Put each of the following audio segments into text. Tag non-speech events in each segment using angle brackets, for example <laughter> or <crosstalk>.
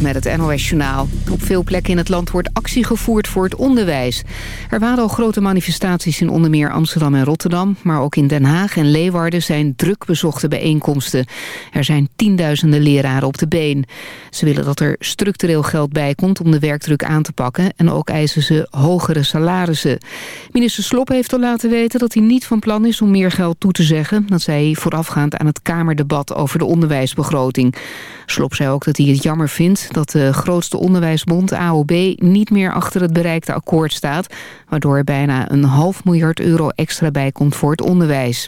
Met het NOS Journaal. Op veel plekken in het land wordt actie gevoerd voor het onderwijs. Er waren al grote manifestaties in onder meer Amsterdam en Rotterdam... maar ook in Den Haag en Leeuwarden zijn druk bezochte bijeenkomsten. Er zijn tienduizenden leraren op de been. Ze willen dat er structureel geld bij komt om de werkdruk aan te pakken... en ook eisen ze hogere salarissen. Minister Slop heeft al laten weten dat hij niet van plan is om meer geld toe te zeggen. Dat zei hij voorafgaand aan het Kamerdebat over de onderwijsbegroting. Slop zei ook dat hij het jammer vindt dat de grootste onderwijsbond AOB niet meer achter het bereikte akkoord staat, waardoor er bijna een half miljard euro extra bij komt voor het onderwijs.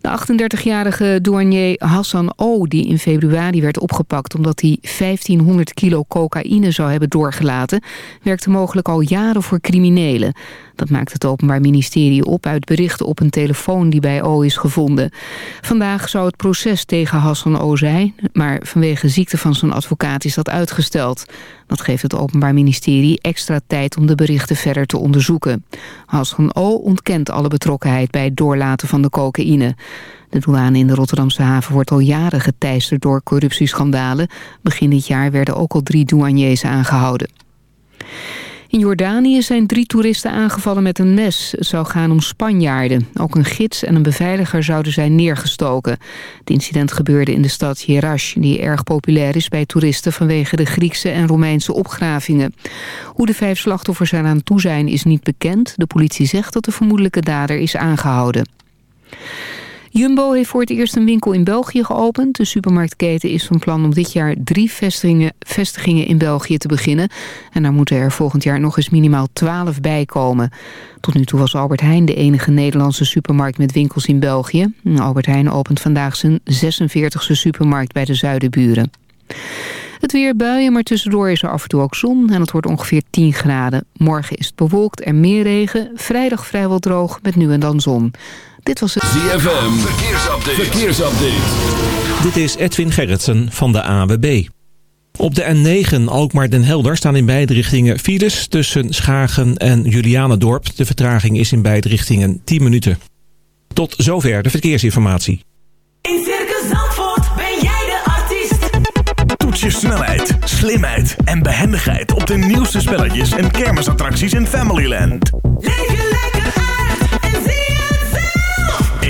De 38-jarige douanier Hassan O., die in februari werd opgepakt... omdat hij 1500 kilo cocaïne zou hebben doorgelaten... werkte mogelijk al jaren voor criminelen. Dat maakt het Openbaar Ministerie op uit berichten op een telefoon die bij O is gevonden. Vandaag zou het proces tegen Hassan O zijn, maar vanwege ziekte van zijn advocaat is dat uitgesteld. Dat geeft het Openbaar Ministerie extra tijd om de berichten verder te onderzoeken. Hassan O ontkent alle betrokkenheid bij het doorlaten van de cocaïne. De douane in de Rotterdamse haven wordt al jaren geteisterd door corruptieschandalen. Begin dit jaar werden ook al drie douaniers aangehouden. In Jordanië zijn drie toeristen aangevallen met een mes. Het zou gaan om Spanjaarden. Ook een gids en een beveiliger zouden zijn neergestoken. Het incident gebeurde in de stad Jerash... die erg populair is bij toeristen... vanwege de Griekse en Romeinse opgravingen. Hoe de vijf slachtoffers eraan toe zijn is niet bekend. De politie zegt dat de vermoedelijke dader is aangehouden. Jumbo heeft voor het eerst een winkel in België geopend. De supermarktketen is van plan om dit jaar drie vestigingen, vestigingen in België te beginnen. En daar moeten er volgend jaar nog eens minimaal twaalf bij komen. Tot nu toe was Albert Heijn de enige Nederlandse supermarkt met winkels in België. Albert Heijn opent vandaag zijn 46e supermarkt bij de Zuidenburen. Het weer buien, maar tussendoor is er af en toe ook zon en het wordt ongeveer 10 graden. Morgen is het bewolkt en meer regen. Vrijdag vrijwel droog met nu en dan zon. Dit was het ZFM. Verkeersupdate. Verkeersupdate. Dit is Edwin Gerritsen van de AWB. Op de N9 Alkmaar-Den Helder staan in beide richtingen files tussen Schagen en Julianendorp. De vertraging is in beide richtingen 10 minuten. Tot zover de verkeersinformatie. In Circus Zandvoort ben jij de artiest. Toets je snelheid, slimheid en behendigheid op de nieuwste spelletjes en kermisattracties in Familyland. Leef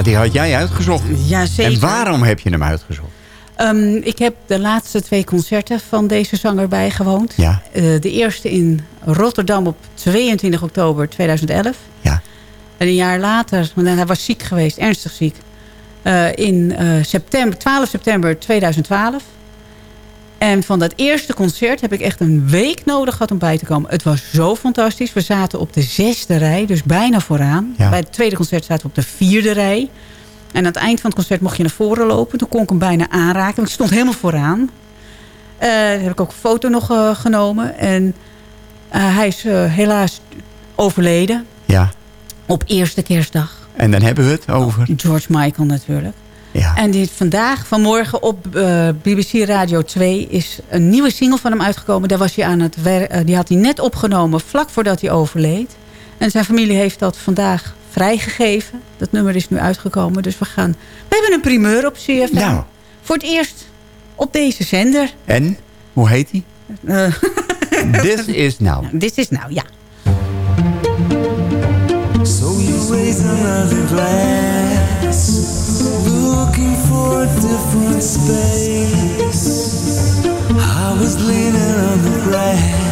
Ja, die had jij uitgezocht. Ja, zeker. En waarom heb je hem uitgezocht? Ehm, ik heb de laatste twee concerten van deze zanger bijgewoond. Ja. Eh, de eerste in Rotterdam op 22 oktober 2011. Ja. En een jaar later, want hij was ziek geweest, ernstig ziek. eh, in eh, september, 12 september 2012. En van dat eerste concert heb ik echt een week nodig gehad om bij te komen. Het was zo fantastisch. We zaten op de zesde rij, dus bijna vooraan. Ja. Bij het tweede concert zaten we op de vierde rij. En aan het eind van het concert mocht je naar voren lopen. Toen kon ik hem bijna aanraken, want ik stond helemaal vooraan. Eh daar heb ik ook een foto nog eh, genomen. En eh, hij is helaas overleden Ja. op eerste kerstdag. En dan hebben we het over... George Michael natuurlijk. Ja. En dit, vandaag, vanmorgen op eh, BBC Radio 2 is een nieuwe single van hem uitgekomen. Daar was hij aan het wer- eh, die had hij net opgenomen vlak voordat hij overleed. En zijn familie heeft dat vandaag vrijgegeven. Dat nummer is nu uitgekomen. Dus we gaan... We hebben een primeur op CFM. Nou. Voor het eerst op deze zender. En? Hoe heet hij? Eh, <laughs> This is now. Dit is nou, ja. So you raise another glass, looking for a different space. I was leaning on the grass,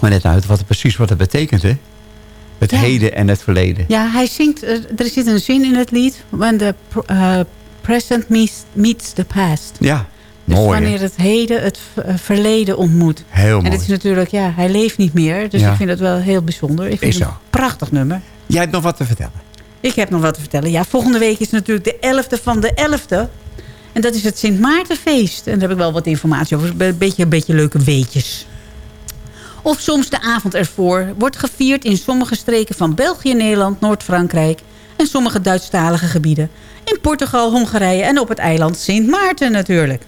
Maar net uit wat, precies wat het betekent, hè? Het Ja. heden en het verleden. Ja, hij zingt, eh, er zit een zin in het lied. When the eh, present meets, meets the past. Ja, Dus mooi. wanneer het heden het eh, verleden ontmoet. Heel En mooi. het is natuurlijk, ja, hij leeft niet meer. Dus Ja. ik vind het wel heel bijzonder. Ik vind Is het een prachtig nummer. Jij hebt nog wat te vertellen. Ik heb nog wat te vertellen. Ja, volgende week is natuurlijk de 11e van de 11e. En dat is het Sint Maartenfeest. En daar heb ik wel wat informatie over. Een beetje, een beetje leuke weetjes. Of soms de avond ervoor wordt gevierd in sommige streken van België, Nederland, Noord-Frankrijk en sommige Duitsstalige gebieden. In Portugal, Hongarije en op het eiland Sint Maarten natuurlijk.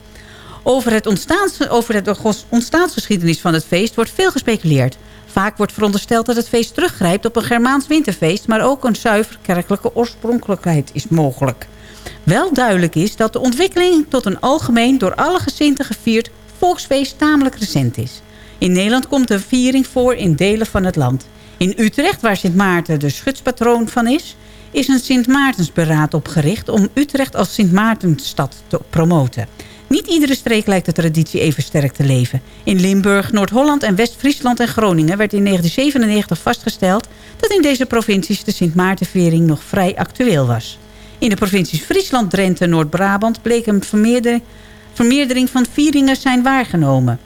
Over, het over het ontstaansgeschiedenis van het feest wordt veel gespeculeerd. Vaak wordt verondersteld dat het feest teruggrijpt op een Germaans winterfeest... maar ook een zuiver kerkelijke oorspronkelijkheid is mogelijk. Wel duidelijk is dat de ontwikkeling tot een algemeen door alle gezinten gevierd volksfeest tamelijk recent is. In Nederland komt de viering voor in delen van het land. In Utrecht, waar Sint Maarten de schutspatroon van is... is een Sint Maartensberaad opgericht om Utrecht als Sint Maartensstad te promoten. Niet iedere streek lijkt de traditie even sterk te leven. In Limburg, Noord-Holland en West-Friesland en Groningen werd in 1997 vastgesteld... dat in deze provincies de Sint Maartenviering nog vrij actueel was. In de provincies Friesland, Drenthe en Noord-Brabant bleek een vermeerdering van vieringen zijn waargenomen.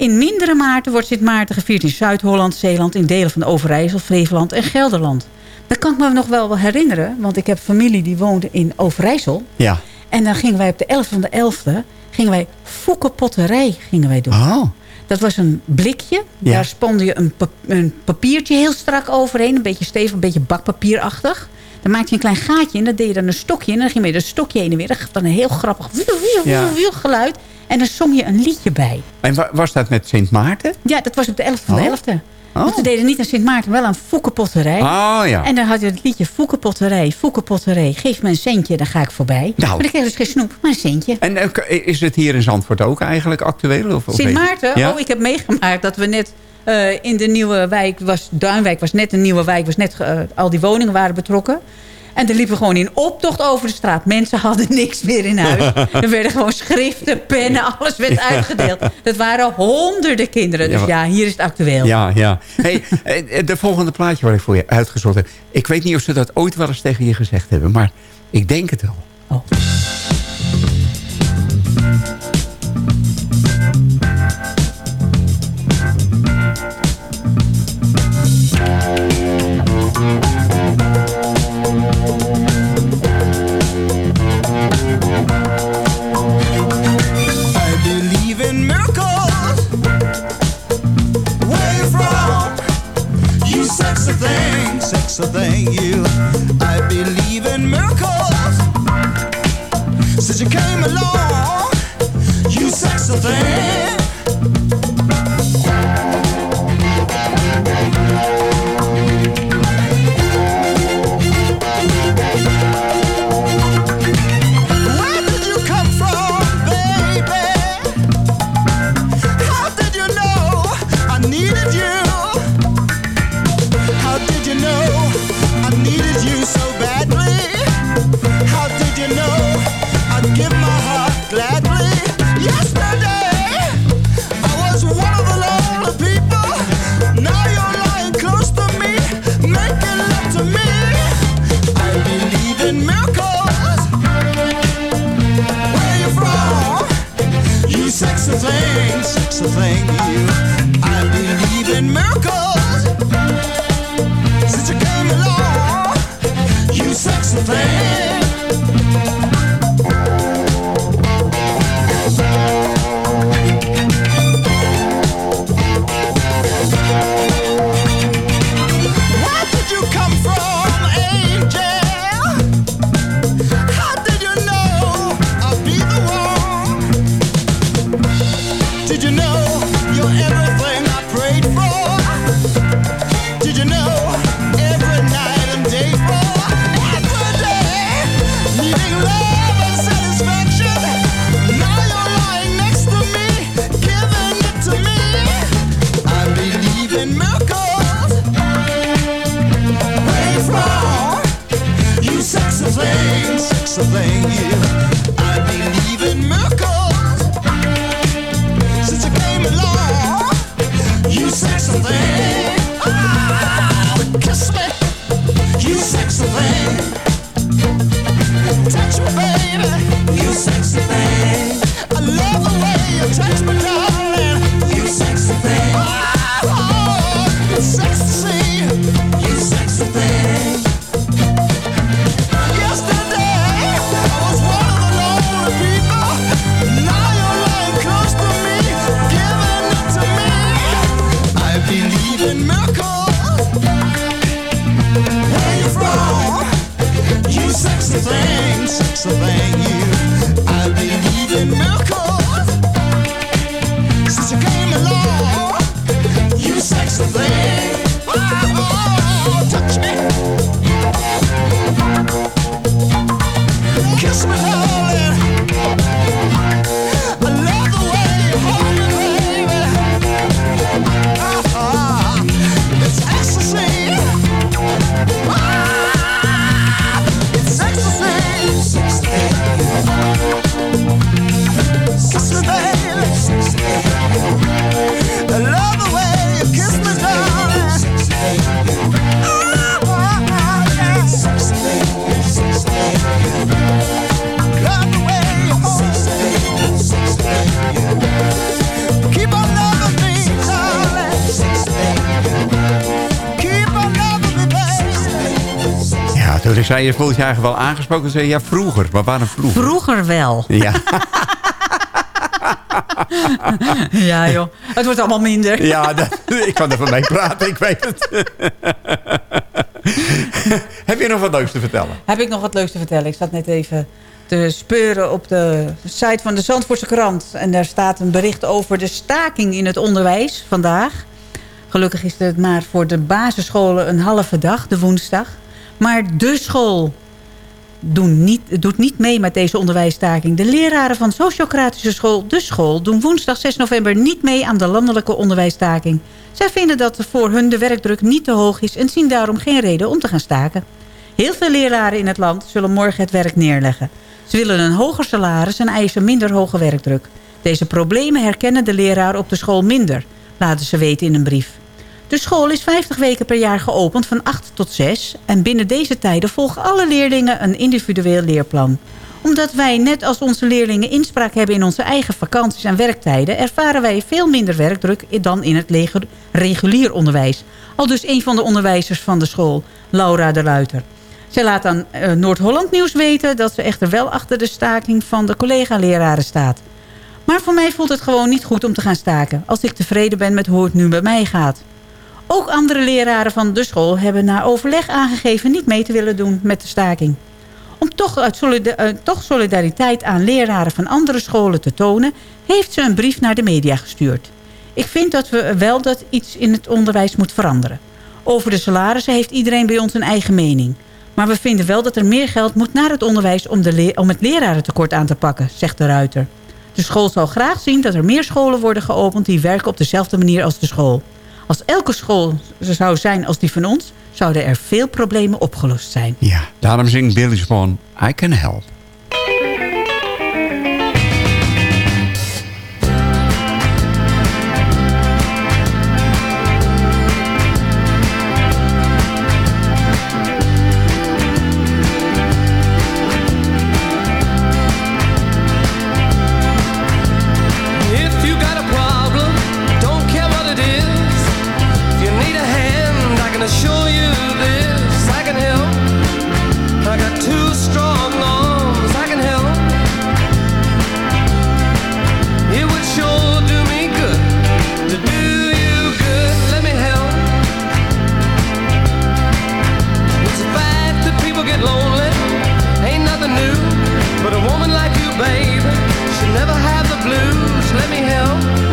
In mindere maarten wordt Sint Maarten gevierd in Zuid-Holland, Zeeland... in delen van Overijssel, Flevoland en Gelderland. Dat kan ik me nog wel herinneren, want ik heb familie die woonde in Overijssel. Ja. En dan gingen wij op de 11 van de 11e, gingen wij foekenpotterij gingen wij doen. Oh. Dat was een blikje. Ja. Daar spande je een, een papiertje heel strak overheen. Een beetje stevig, een beetje bakpapierachtig. Dan maakte je een klein gaatje in. Dan deed je dan een stokje in. En dan ging je met een stokje heen en weer. Dat gaf dan een heel grappig wiel, wiel, wiel, Ja. wiel geluid. En dan zong je een liedje bij. En wa- was dat met Sint Maarten? Ja, dat was op de 11 van Oh. de 11e. Want ze deden niet aan Sint Maarten, wel aan Foekenpotterij. Oh ja. En dan had je het liedje Foekenpotterij, Foekenpotterij. Geef me een centje, dan ga ik voorbij. Nou. Maar dan kreeg dus geen snoep, maar een centje. En k- is het hier in Zandvoort ook eigenlijk actueel? Of, Sint Maarten, Ja? oh, ik heb meegemaakt dat we net eh, in de nieuwe wijk, was, Duinwijk was net een nieuwe wijk, was net, eh, al die woningen waren betrokken. En dan liepen gewoon in optocht over de straat. Mensen <laughs> hadden niks meer in huis. <laughs> er werden gewoon schriften, pennen, alles werd uitgedeeld. Dat waren honderden kinderen. Dus ja, hier is het actueel. Ja, ja. Hey, eh, de volgende plaatje waar ik voor je uitgezocht heb. Ik weet niet of ze dat ooit wel eens tegen je gezegd hebben. Maar ik denk het wel. Oh. so thank you. I believe in miracles. Since you came along, you sexy thing. Pennsylvania. Je voelt je eigenlijk wel aangesproken. Zei je, ja, vroeger. Maar waarom vroeger? Vroeger wel. Ja, <laughs> ja, joh. Het wordt allemaal minder. ja dat, ik kan er van mee praten, ik weet het. Heb je nog wat leuks te vertellen? Heb ik nog wat leuks te vertellen? Ik zat net even te speuren op de site van de Zandvoortse krant. En daar staat een bericht over de staking in het onderwijs vandaag. Gelukkig is het maar voor de basisscholen een halve dag, de woensdag. Maar de school doen niet, doet niet mee met deze onderwijsstaking. De leraren van sociocratische school De School... doen woensdag 6 november niet mee aan de landelijke onderwijsstaking. Zij vinden dat voor hun de werkdruk niet te hoog is... en zien daarom geen reden om te gaan staken. Heel veel leraren in het land zullen morgen het werk neerleggen. Ze willen een hoger salaris en eisen minder hoge werkdruk. Deze problemen herkennen de leraar op de school minder... laten ze weten in een brief. De school is 50 weken per jaar geopend van 8 tot 6... en binnen deze tijden volgen alle leerlingen een individueel leerplan. Omdat wij net als onze leerlingen inspraak hebben in onze eigen vakanties en werktijden... ervaren wij veel minder werkdruk dan in het regulier onderwijs. Al dus een van de onderwijzers van de school, Laura de Ruiter. Zij laat aan eh, Noord-Holland Nieuws weten dat ze echter wel achter de staking van de collega-leraren staat. Maar voor mij voelt het gewoon niet goed om te gaan staken... als ik tevreden ben met hoe het nu bij mij gaat. Ook andere leraren van de school hebben na overleg aangegeven... niet mee te willen doen met de staking. Om toch, uit eh, solidariteit aan leraren van andere scholen te tonen... heeft ze een brief naar de media gestuurd. Ik vind dat we wel dat iets in het onderwijs moet veranderen. Over de salarissen heeft iedereen bij ons een eigen mening. Maar we vinden wel dat er meer geld moet naar het onderwijs... om, de om het lerarentekort aan te pakken, zegt de Ruiter. De school zal graag zien dat er meer scholen worden geopend... die werken op dezelfde manier als de school. Als elke school zo zou zijn als die van ons... zouden er veel problemen opgelost zijn. Ja, daarom zingt Billy Swan, I Can Help. Baby. She'll never have the blues. Let me help.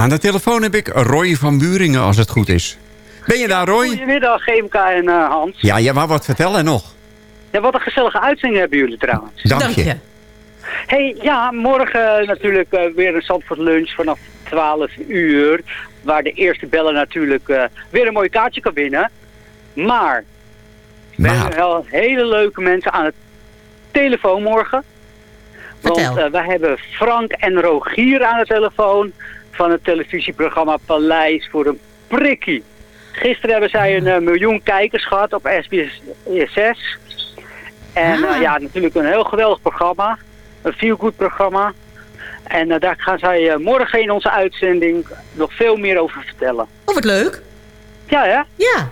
Aan de telefoon heb ik Roy van Buringen, als het goed is. Ben je daar, Roy? Goedemiddag, GMK en eh, Hans. Ja, je wou wat vertellen nog. Ja, wat een gezellige uitzending hebben jullie trouwens. Dank je. hey, ja, morgen natuurlijk eh, weer een Zandvoort lunch vanaf 12 uur. Waar de eerste beller natuurlijk eh, weer een mooi kaartje kan winnen. Maar, we hebben wel hele leuke mensen aan het telefoon morgen. Want eh, wij hebben Frank en Rogier aan de telefoon van het televisieprogramma Paleis voor een prikkie. Gisteren hebben zij een eh, miljoen kijkers gehad op SBS 6. En eh, ja, natuurlijk een heel geweldig programma. Een feel-good programma. En eh, daar gaan zij morgen in onze uitzending nog veel meer over vertellen. Oh, wat leuk. Ja, hè? Ja.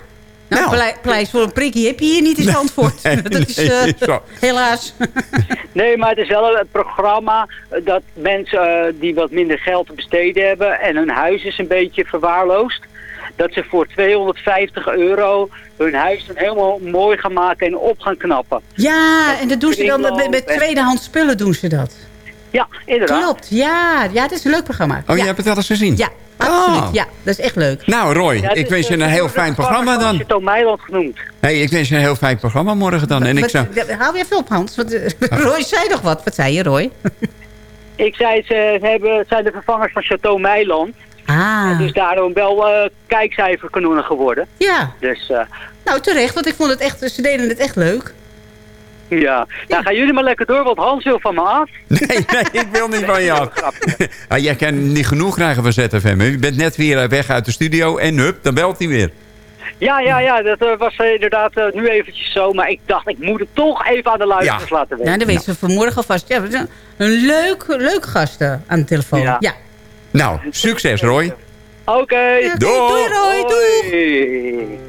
Nou, plei- Pleis voor een prikkie heb je hier niet in Zandvoort. <laughs> dat is eh, nee, helaas. <laughs> Nee, maar het is wel een programma dat mensen eh, die wat minder geld te besteden hebben en hun huis is een beetje verwaarloosd, dat ze voor 250 euro hun huis dan helemaal mooi gaan maken en op gaan knappen. Ja, en dat doen ze dan met, met tweedehands spullen doen ze dat. Ja, inderdaad. Klopt, ja. Ja, het is een leuk programma. Oh, ja. je hebt het wel eens gezien? Ja, absoluut. Oh. Ja, dat is echt leuk. Nou, Roy, Ja, ik wens je eh, een heel fijn programma dan. Chateau Meiland genoemd. hey, ik wens je een heel fijn programma morgen dan. En ik Wat- zou... Hou je even op, Hans. Want, eh, <laughs> Roy zei nog wat. Wat zei je, Roy? Ik zei, ze hebben, zijn de vervangers van Chateau Meiland. Ah. En dus daarom wel eh kijkcijferkanonnen geworden. Ja. Dus eh, Nou, terecht, want ik vond het echt, ze deden het echt leuk. <laughs> ja. Nou, gaan jullie maar lekker door, want Hans wil van me af. <laughs> Nee, nee, ik wil niet van je af. <laughs> Ah, jij kan niet genoeg krijgen van ZFM. Je bent net weer eh, weg uit de studio en hup, dan belt hij weer. Ja, ja, ja, dat eh, was eh, inderdaad nu eventjes zo. Maar ik dacht, ik moet het toch even aan de luisteraars laten weten. Ja, dan weten ze vanmorgen alvast. Ja, we zijn een leuk, leuk gast eh, aan de telefoon. Ja. Ja. Nou, succes Roy. Oké. Doei. Doei, Roy. Doei. Doei.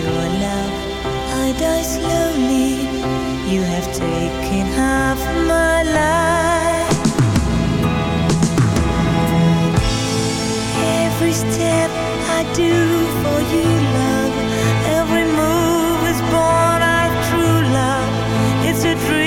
Your love, I die slowly. You have taken half my life. Every step I do for you, love. Every move is born out of true love. It's a dream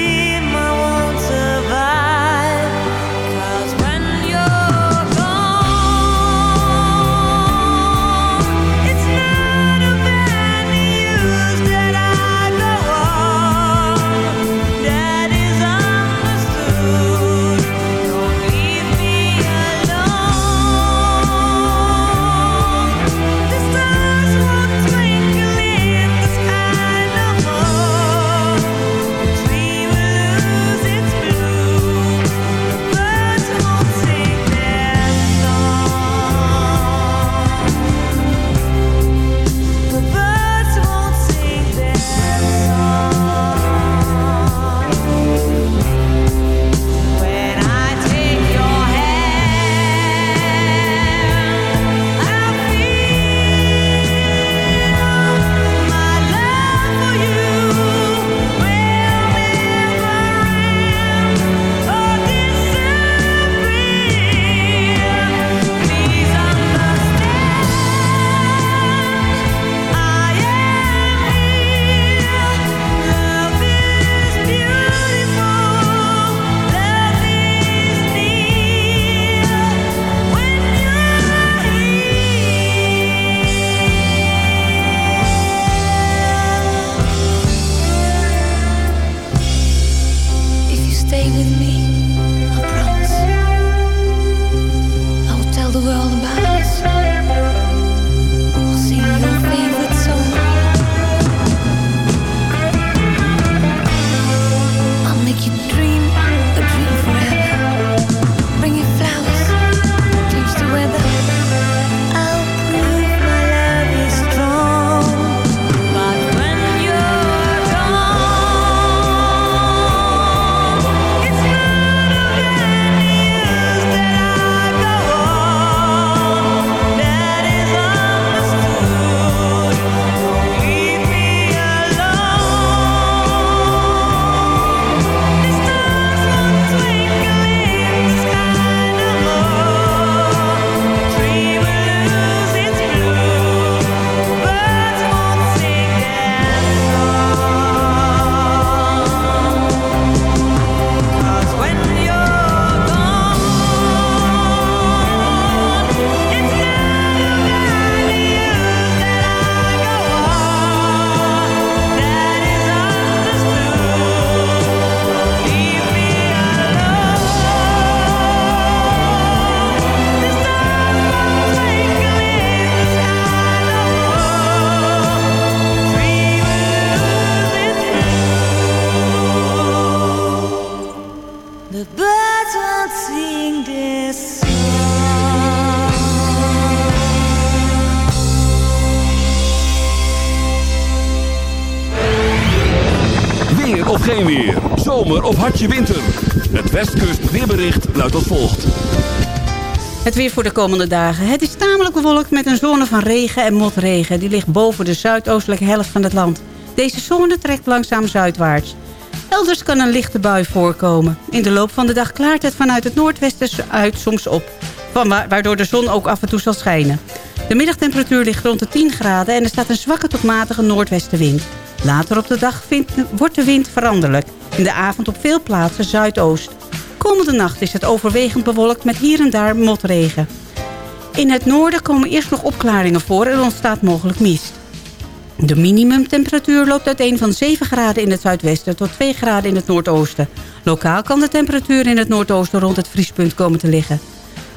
Of hartje winter. Het Westkust weerbericht luidt als volgt. Het weer voor de komende dagen. Het is tamelijk bewolkt met een zone van regen en motregen. Die ligt boven de zuidoostelijke helft van het land. Deze zone trekt langzaam zuidwaarts. Elders kan een lichte bui voorkomen. In de loop van de dag klaart het vanuit het noordwesten uit soms op. Waardoor de zon ook af en toe zal schijnen. De middagtemperatuur ligt rond de 10 graden en er staat een zwakke tot matige noordwestenwind. Later op de dag vindt- wordt de wind veranderlijk. In de avond op veel plaatsen zuidoost. Komende nacht is het overwegend bewolkt met hier en daar motregen. In het noorden komen eerst nog opklaringen voor en ontstaat mogelijk mist. De minimumtemperatuur loopt uiteen van 7 graden in het zuidwesten tot 2 graden in het noordoosten. Lokaal kan de temperatuur in het noordoosten rond het vriespunt komen te liggen.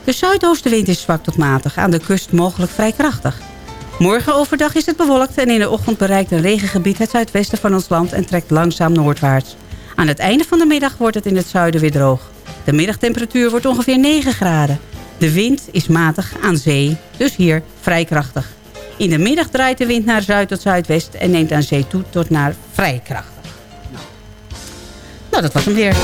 De zuidoostenwind is zwak tot matig, aan de kust mogelijk vrij krachtig. Morgen overdag is het bewolkt en in de ochtend bereikt een regengebied het zuidwesten van ons land en trekt langzaam noordwaarts. Aan het einde van de middag wordt het in het zuiden weer droog. De middagtemperatuur wordt ongeveer 9 graden. De wind is matig aan zee, dus hier vrij krachtig. In de middag draait de wind naar zuid tot zuidwest en neemt aan zee toe tot naar vrij krachtig. Nou, dat was hem weer.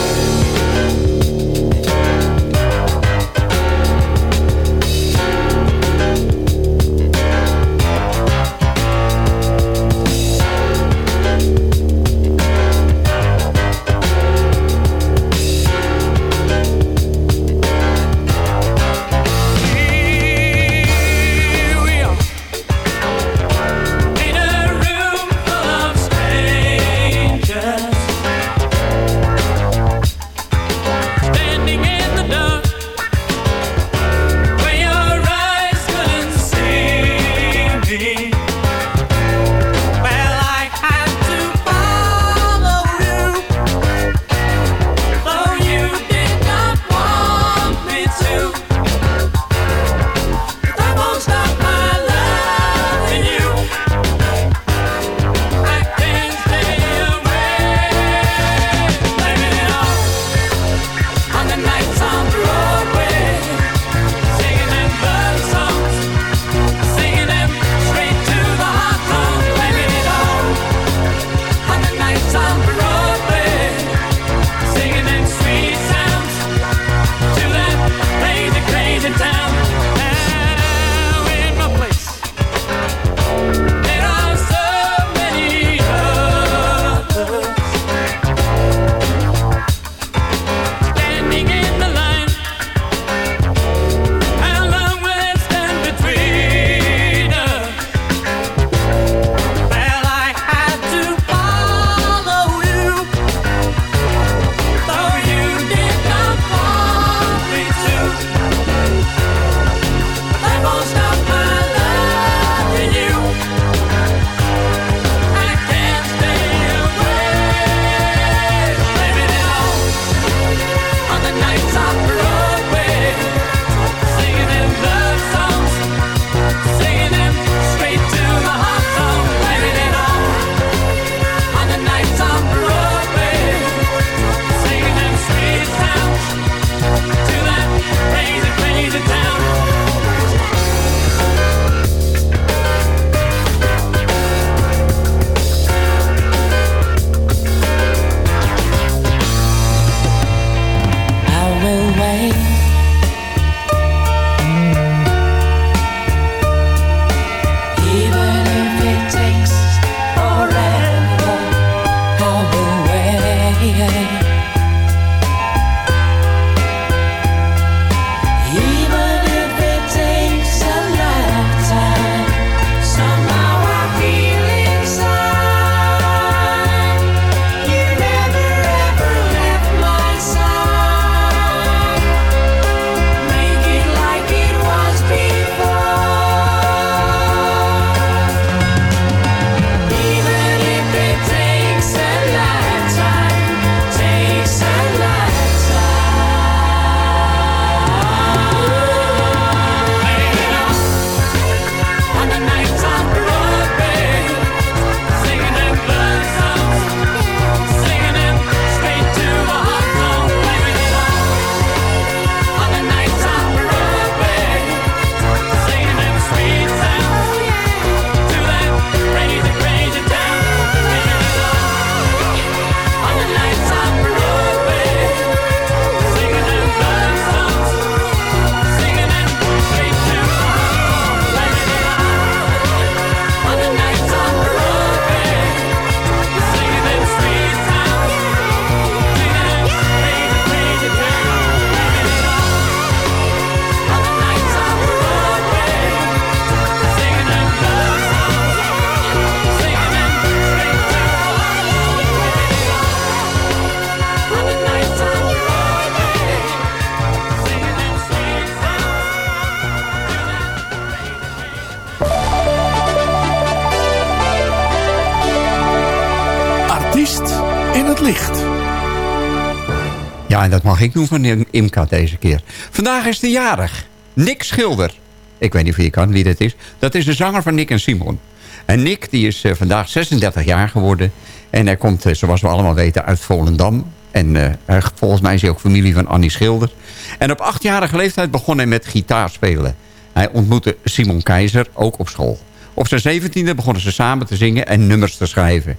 Ik doen van Imka deze keer. Vandaag is de jarig. Nick Schilder. Ik weet niet of je kan wie dat is. Dat is de zanger van Nick en Simon. En Nick die is eh, vandaag 36 jaar geworden. En hij komt, eh, zoals we allemaal weten, uit Volendam. En eh, volgens mij is hij ook familie van Annie Schilder. En op achtjarige leeftijd begon hij met gitaar spelen. Hij ontmoette Simon Keizer, ook op school. Op zijn zeventiende begonnen ze samen te zingen en nummers te schrijven.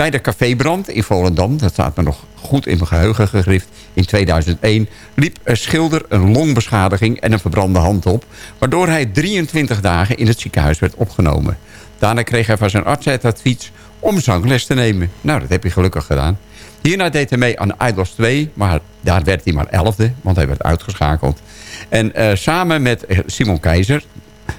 Bij de Cafébrand in Volendam, dat staat me nog goed in mijn geheugen gegrift... in 2001 liep een schilder een longbeschadiging en een verbrande hand op... waardoor hij 23 dagen in het ziekenhuis werd opgenomen. Daarna kreeg hij van zijn arts het advies om zangles te nemen. Nou, dat heb hij gelukkig gedaan. Hierna deed hij mee aan Idols 2, maar daar werd hij maar elfde, want hij werd uitgeschakeld. En uh, samen met Simon Keizer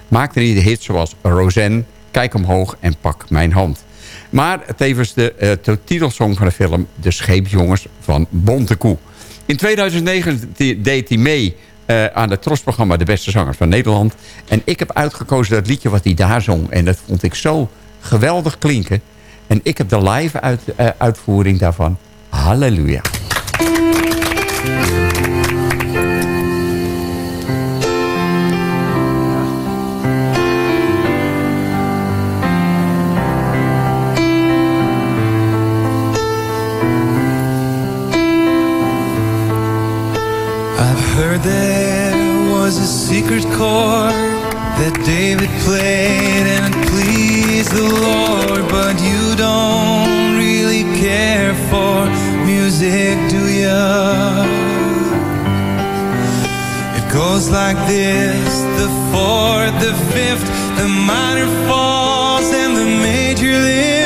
maakte hij de hits zoals Roseanne, Kijk omhoog en Pak mijn hand. Maar tevens de uh, titelsong van de film De Scheepjongens van Bontekoe. In 2009 deed hij mee uh, aan het trosprogramma De Beste Zangers van Nederland. En ik heb uitgekozen dat liedje wat hij daar zong. En dat vond ik zo geweldig klinken. En ik heb de live uit, uh, uitvoering daarvan. Halleluja. There was a secret chord that David played and it pleased the Lord, but you don't really care for music, do ya? It goes like this the fourth, the fifth, the minor falls, and the major lift.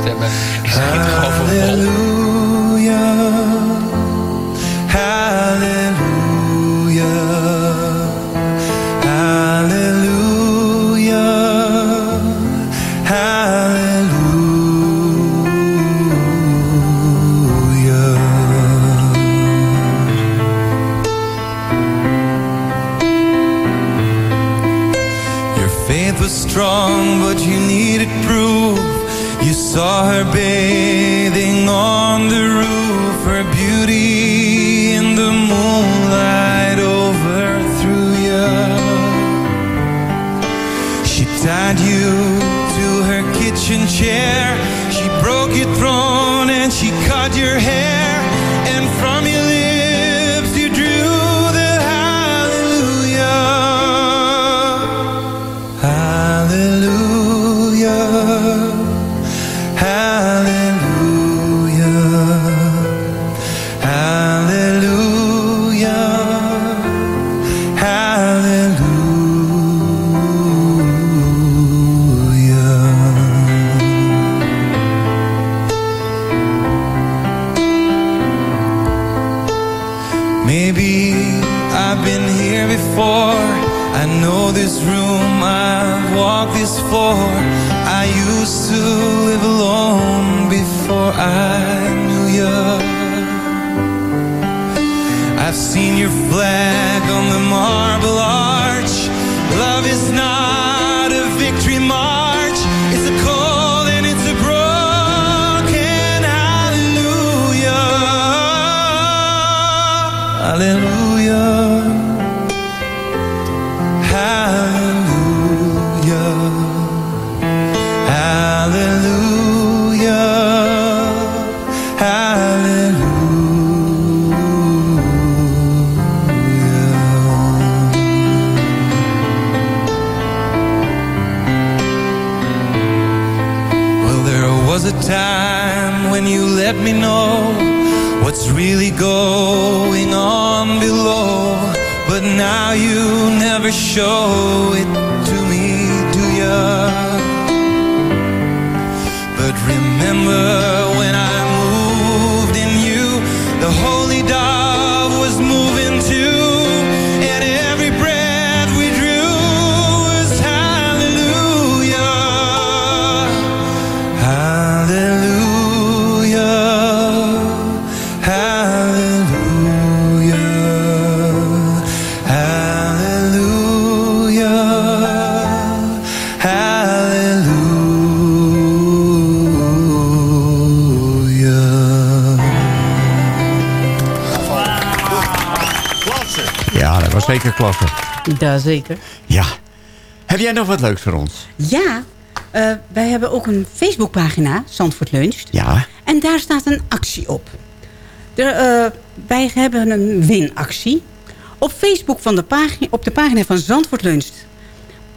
stemmen. Is het gewoon Halleluja, halleluja, halleluja, halleluja. Your faith was strong, but you needed proof. You saw her bathing on the roof, her beauty in the moonlight overthrew you. She tied you to her kitchen chair, she broke your throne when you let me know what's really going on below. But now you never show it to me, do ya? But remember zeker klasse. Ja, zeker. Ja. Heb jij nog wat leuks voor ons? Ja, eh, wij hebben ook een Facebookpagina, Zandvoort Luncht. Ja. En daar staat een actie op. Er, eh, wij hebben een winactie. Op Facebook van de pagina, op de pagina van Zandvoort Luncht...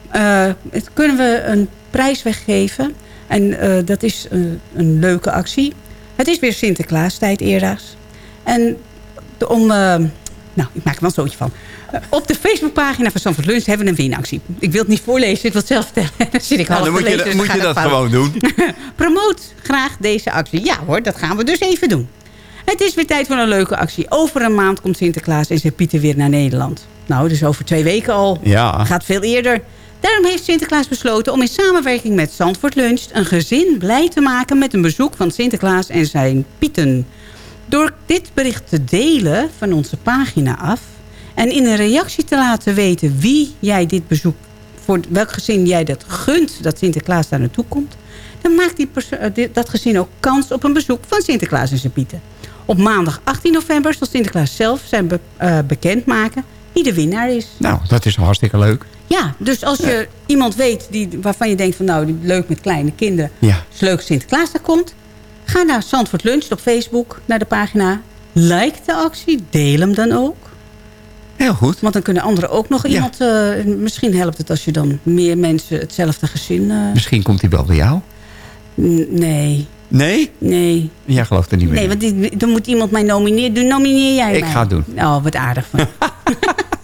eh, het kunnen we een prijs weggeven. En eh, dat is een, een leuke actie. Het is weer Sinterklaastijd eerdaags. En de- om... nou, ik maak er wel een zootje van. Eh, op de Facebookpagina van Zandvoort Lunch hebben we een winactie. Ik wil het niet voorlezen, ik wil het zelf vertellen. <laughs> Dan zit ik Nou, dan moet je, dus moet je dat gewoon doen. <laughs> Promoot graag deze actie. Ja hoor, dat gaan we dus even doen. Het is weer tijd voor een leuke actie. Over een maand komt Sinterklaas en zijn Pieter weer naar Nederland. Nou, dus over twee weken al. Ja. Gaat veel eerder. Daarom heeft Sinterklaas besloten om in samenwerking met Zandvoort Lunch... een gezin blij te maken met een bezoek van Sinterklaas en zijn Pieten. Door dit bericht te delen van onze pagina af... en in een reactie te laten weten wie jij dit bezoek... voor welk gezin jij dat gunt dat Sinterklaas daar naartoe komt... dan maakt die eh, dat gezin ook kans op een bezoek van Sinterklaas en zijn Pieten. Op maandag 18 november zal Sinterklaas zelf zijn be- eh, bekendmaken wie de winnaar is. Nou, dat is hartstikke leuk. Ja, dus als je iemand weet die, waarvan je denkt van nou, die leuk met kleine kinderen. Ja. Het is leuk Sinterklaas daar komt. Ga naar Zandvoort Lunch op Facebook, naar de pagina. Like de actie, deel hem dan ook. Heel goed. Want dan kunnen anderen ook nog Ja. iemand... eh, misschien helpt het als je dan meer mensen hetzelfde gezin... eh, Misschien komt hij wel bij jou. n- nee, Nee? nee. Jij gelooft er niet meer Nee, in. want die- dan moet iemand mij nomineren. Doe- Nomineer jij Ik mij. ga het doen. Oh, wat aardig van <laughs>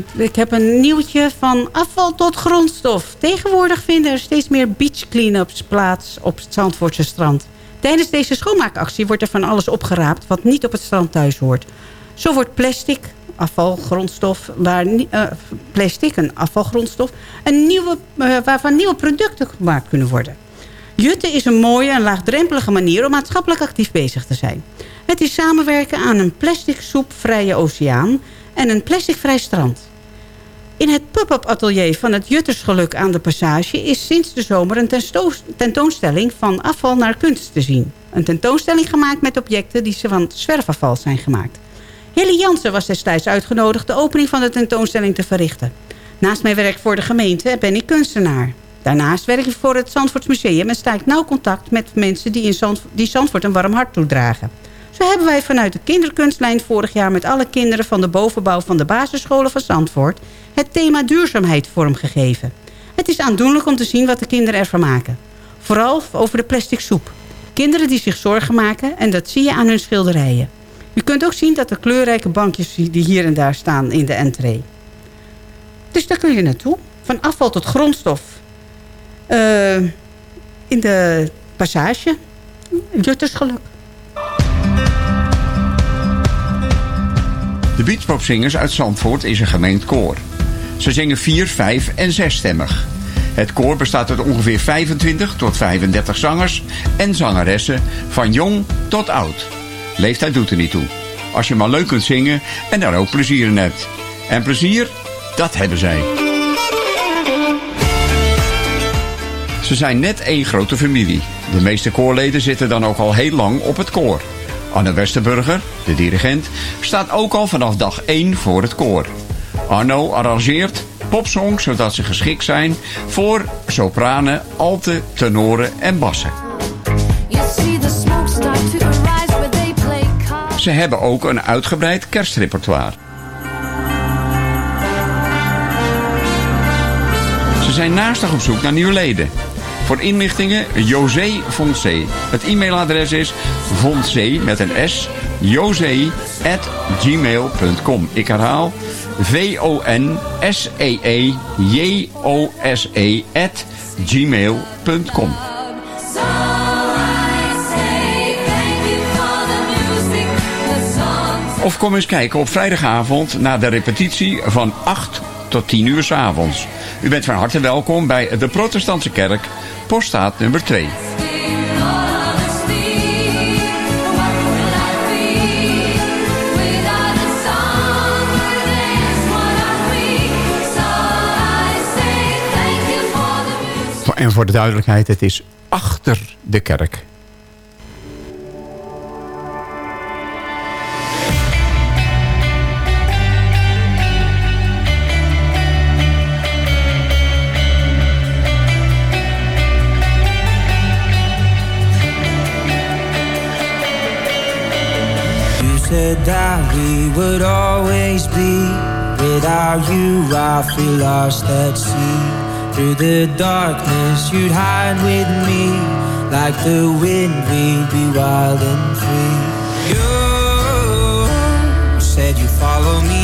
En ik heb een nieuwtje van afval tot grondstof. Tegenwoordig vinden er steeds meer beach clean-ups plaats op het Zandvoortse strand. Tijdens deze schoonmaakactie wordt er van alles opgeraapt wat niet op het strand thuis hoort. Zo wordt plastic, afval, grondstof, waar, eh, plastic, een afvalgrondstof, een nieuwe, eh, waarvan nieuwe producten gemaakt kunnen worden. Jutten is een mooie en laagdrempelige manier om maatschappelijk actief bezig te zijn. Het is samenwerken aan een plastic soepvrije oceaan en een plasticvrij strand. In het pop-up atelier van het Juttersgeluk aan de Passage... is sinds de zomer een tentoonstelling van afval naar kunst te zien. Een tentoonstelling gemaakt met objecten die van zwerfafval zijn gemaakt. Hilly Jansen was destijds uitgenodigd de opening van de tentoonstelling te verrichten. Naast mijn werk voor de gemeente ben ik kunstenaar. Daarnaast werk ik voor het Zandvoorts Museum... en sta ik nauw contact met mensen die, in Zandvo- die Zandvoort een warm hart toedragen. Zo hebben wij vanuit de kinderkunstlijn vorig jaar... met alle kinderen van de bovenbouw van de basisscholen van Zandvoort... het thema duurzaamheid vormgegeven. Het is aandoenlijk om te zien wat de kinderen ervan maken. Vooral over de plastic soep. Kinderen die zich zorgen maken en dat zie je aan hun schilderijen. U kunt ook zien dat de kleurrijke bankjes die hier en daar staan in de entree. Dus daar kun je naartoe. Van afval tot grondstof. Eh, in de passage. Juttersgeluk. De Beachpopzingers uit Zandvoort is een gemengd koor. Ze zingen vier, vijf en zesstemmig. Het koor bestaat uit ongeveer 25 tot 35 zangers en zangeressen van jong tot oud. Leeftijd doet er niet toe. Als je maar leuk kunt zingen en daar ook plezier in hebt. En plezier, dat hebben zij. Ze zijn net één grote familie. De meeste koorleden zitten dan ook al heel lang op het koor. Anne Westerburger, de dirigent, staat ook al vanaf dag 1 voor het koor. Arno arrangeert popsongs zodat ze geschikt zijn voor sopranen, alten, tenoren en bassen. Ze hebben ook een uitgebreid kerstrepertoire. Ze zijn naastig op zoek naar nieuwe leden. Voor inlichtingen José Fonse. Het e-mailadres is fonse met een s, josé at gmail.com. Ik herhaal v-o-n-s-e-e-j-o-s-e at gmail.com. The music, the songs. Of kom eens kijken op vrijdagavond naar de repetitie van 8 tot 10 uur 's avonds. U bent van harte welkom bij de Protestantse Kerk, poststaat nummer 2. En voor de duidelijkheid, het is achter de kerk. Said that we would always be. Without you, I feel lost at sea. Through the darkness, you'd hide with me. Like the wind, we'd be wild and free. You said you follow me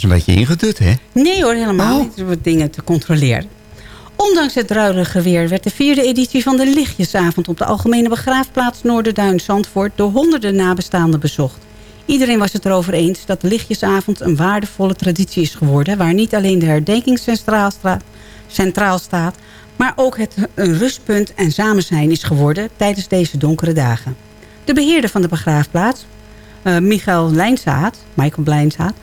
was een beetje ingedut, hè? Nee hoor, helemaal Oh. niet. Er wat dingen te controleren. Ondanks het druilige weer werd de vierde editie van de Lichtjesavond... op de Algemene Begraafplaats Noorderduin-Zandvoort... door honderden nabestaanden bezocht. Iedereen was het erover eens dat de Lichtjesavond een waardevolle traditie is geworden... waar niet alleen de herdenking centraal, staat... maar ook het een rustpunt en samen zijn is geworden tijdens deze donkere dagen. De beheerder van de begraafplaats, eh, Michael Lijnzaad, Michael Lijnzaad...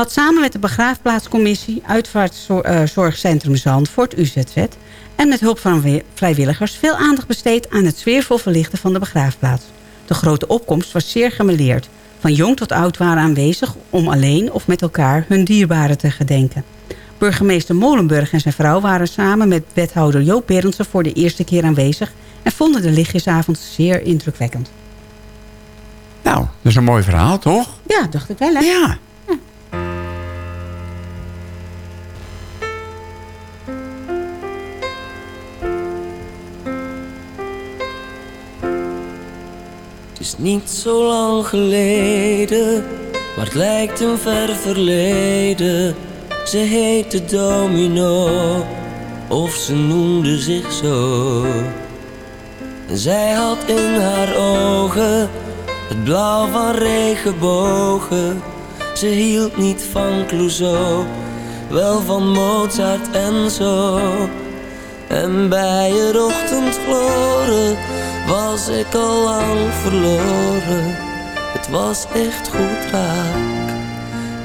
had samen met de begraafplaatscommissie... Uitvaartzorgcentrum Zandvoort, UZZ... en met hulp van wi- vrijwilligers veel aandacht besteed... aan het sfeervol verlichten van de begraafplaats. De grote opkomst was zeer gemeleerd. Van jong tot oud waren aanwezig om alleen of met elkaar hun dierbaren te gedenken. Burgemeester Molenburg en zijn vrouw waren samen met wethouder Joop Berendsen... voor de eerste keer aanwezig... en vonden de lichtjesavond zeer indrukwekkend. Nou, dat is een mooi verhaal, toch? Ja, dacht ik wel, hè? Ja. Is niet zo lang geleden, maar het lijkt een ver verleden. Ze heette Domino, of ze noemde zich zo. Zij had in haar ogen het blauw van regenbogen. Ze hield niet van Clouseau, wel van Mozart en zo. En bij het ochtendgloren was ik al lang verloren. Het was echt goed raak.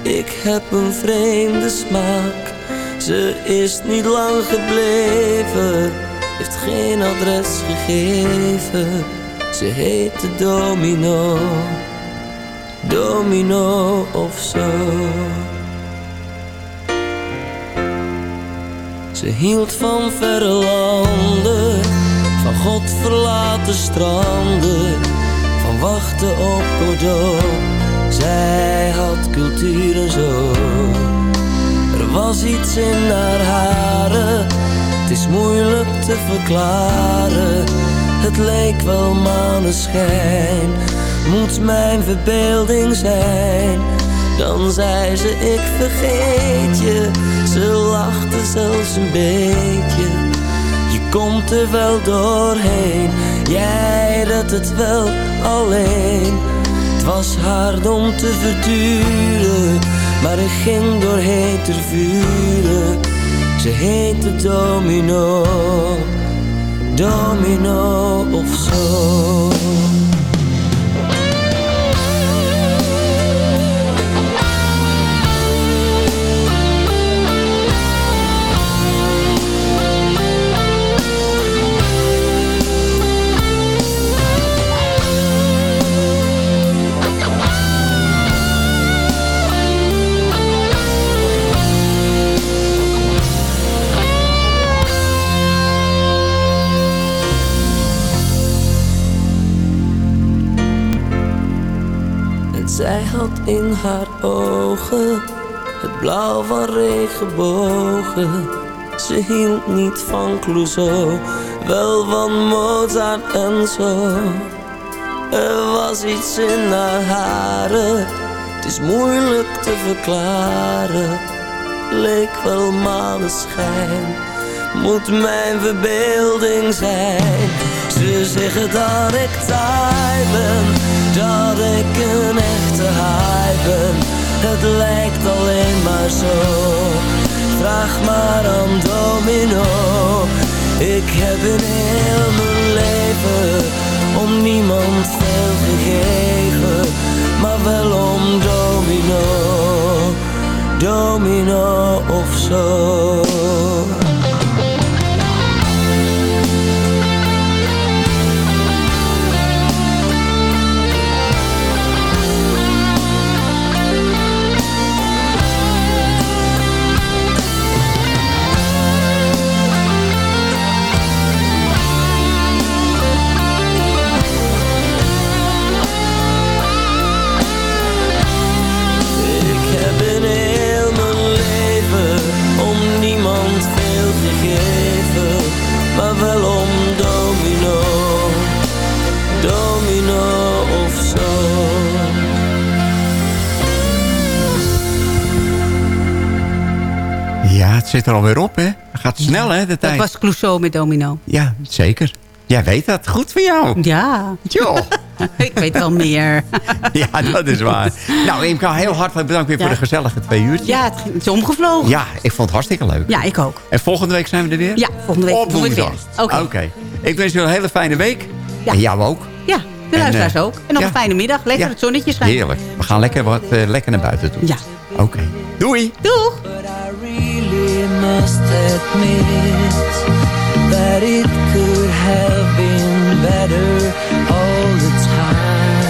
Ik heb een vreemde smaak. Ze is niet lang gebleven, heeft geen adres gegeven. Ze heette Domino, Domino of zo. Ze hield van verre landen, van God verlaten stranden, van wachten op Godot. Zij had cultuur en zo. Er was iets in haar haren, het is moeilijk te verklaren. Het leek wel maneschijn, moet mijn verbeelding zijn. Dan zei ze, ik vergeet je. Ze lachte zelfs een beetje. Je komt er wel doorheen. Jij redt het wel alleen. Het was hard om te verduren. Maar ik ging door heter vuren. Ze heette Domino. Domino of zo. Ogen het blauw van regenbogen. Ze hield niet van Clouseau, wel van Mozart en zo. Er was iets in haar haren, het is moeilijk te verklaren. Leek wel maneschijn, moet mijn verbeelding zijn. Ze zeggen dat ik taai ben, dat ik een ben. Het lijkt alleen maar zo, vraag maar aan Domino. Ik heb in heel mijn leven om niemand veel gegeven, maar wel om Domino, Domino of zo. geven, maar wel om domino, domino of zo. Ja, het zit er alweer op, hè? Het gaat snel, hè, de tijd. Het was Clouseau met domino. Ja, zeker. Jij weet dat. Goed voor jou. Ja. Joh. <laughs> ik weet wel meer. <laughs> Ja, dat is waar. Nou, Imka, heel hartelijk bedankt weer Ja. voor de gezellige twee uurtjes. Ja, het, is omgevlogen. Ja, ik vond het hartstikke leuk. Ja, ik ook. En volgende week zijn we er weer? Ja, volgende week Op woensdag. weer. Oké. Ik wens je een hele fijne week. Ja. En jou ook. Ja, de En, luisteraars eh, ook. En nog ja. een fijne middag. Lekker Ja. het zonnetje schijnt. Heerlijk. We gaan lekker, wat, eh, lekker naar buiten toe. Ja. Oké. Doei. Doeg. really must admit that it could have been better all the time.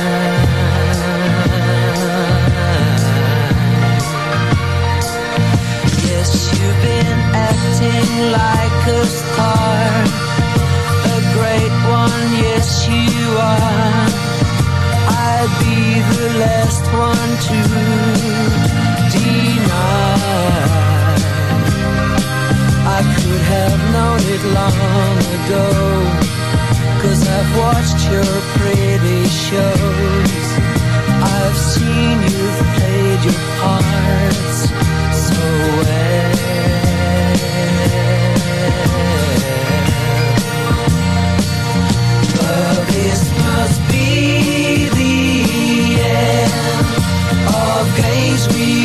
Yes, you've been acting like a star, a great one. Yes, you are. I'd be the last one to deny. I could have known it long ago. Cause I've watched your pretty shows. I've seen you've played your parts so well. But this must be the end of we